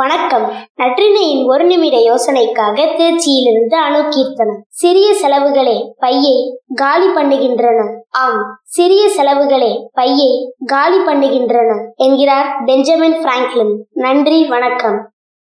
வணக்கம். நற்றினையின் ஒரு நிமிட யோசனைக்காக திருச்சியிலிருந்து அணுகீர்த்தனம் சிறிய செலவுகளே பையை காலி பண்ணுகின்றன. ஆம் சிறிய செலவுகளே பையை காலி பண்ணுகின்றன என்கிறார் பெஞ்சமின் பிராங்க்லின். நன்றி வணக்கம்.